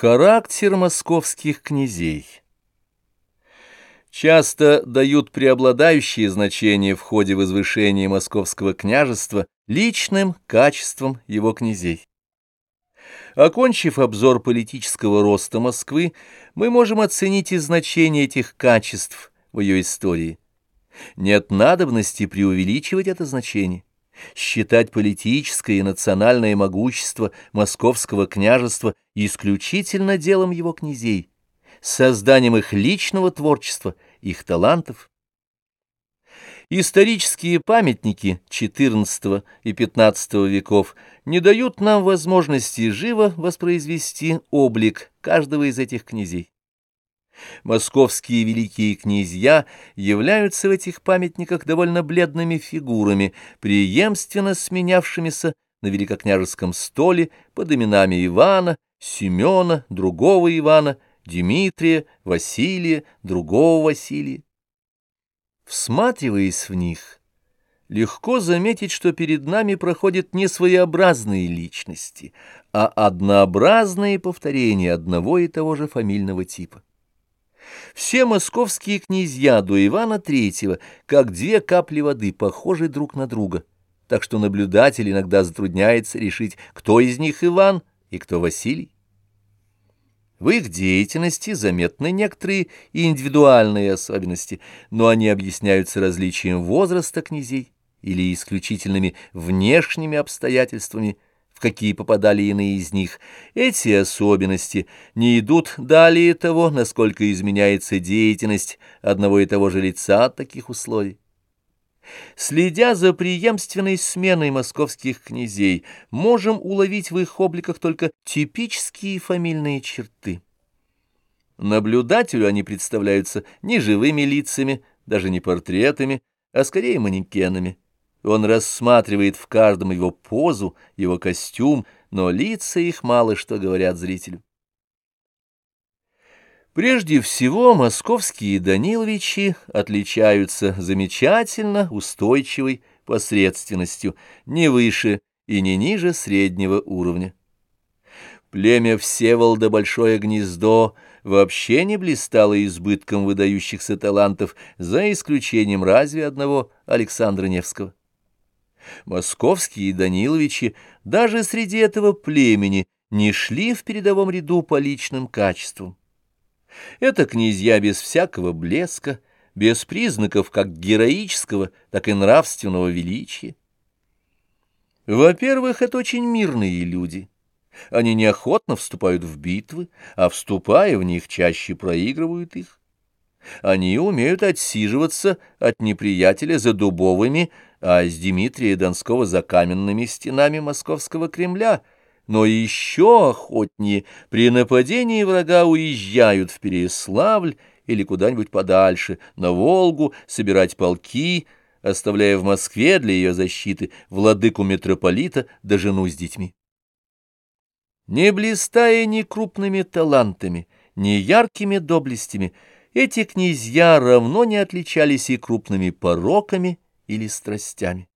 Характер московских князей Часто дают преобладающее значение в ходе возвышения московского княжества личным качествам его князей. Окончив обзор политического роста Москвы, мы можем оценить и значение этих качеств в ее истории. Нет надобности преувеличивать это значение считать политическое и национальное могущество московского княжества исключительно делом его князей, созданием их личного творчества, их талантов. Исторические памятники XIV и XV веков не дают нам возможности живо воспроизвести облик каждого из этих князей. Московские великие князья являются в этих памятниках довольно бледными фигурами, преемственно сменявшимися на великокняжеском столе под именами Ивана, Семена, другого Ивана, Дмитрия, Василия, другого Василия. Всматриваясь в них, легко заметить, что перед нами проходят не своеобразные личности, а однообразные повторения одного и того же фамильного типа. Все московские князья до Ивана III, как две капли воды, похожи друг на друга, так что наблюдатель иногда затрудняется решить, кто из них Иван и кто Василий. В их деятельности заметны некоторые индивидуальные особенности, но они объясняются различием возраста князей или исключительными внешними обстоятельствами – в какие попадали иные из них, эти особенности не идут далее того, насколько изменяется деятельность одного и того же лица от таких условий. Следя за преемственной сменой московских князей, можем уловить в их обликах только типические фамильные черты. Наблюдателю они представляются не живыми лицами, даже не портретами, а скорее манекенами. Он рассматривает в каждом его позу, его костюм, но лица их мало что говорят зрителю. Прежде всего, московские Даниловичи отличаются замечательно устойчивой посредственностью, не выше и не ниже среднего уровня. Племя Всеволода Большое Гнездо вообще не блистало избытком выдающихся талантов, за исключением разве одного Александра Невского. Московские Даниловичи даже среди этого племени не шли в передовом ряду по личным качествам. Это князья без всякого блеска, без признаков как героического, так и нравственного величия. Во-первых, это очень мирные люди. Они неохотно вступают в битвы, а вступая в них, чаще проигрывают их. Они умеют отсиживаться от неприятеля за дубовыми, а с Дмитрия Донского за каменными стенами московского Кремля, но еще охотнее при нападении врага уезжают в Переславль или куда-нибудь подальше, на Волгу, собирать полки, оставляя в Москве для ее защиты владыку митрополита да жену с детьми. Не блистая ни крупными талантами, ни яркими доблестями, эти князья равно не отличались и крупными пороками или страстями.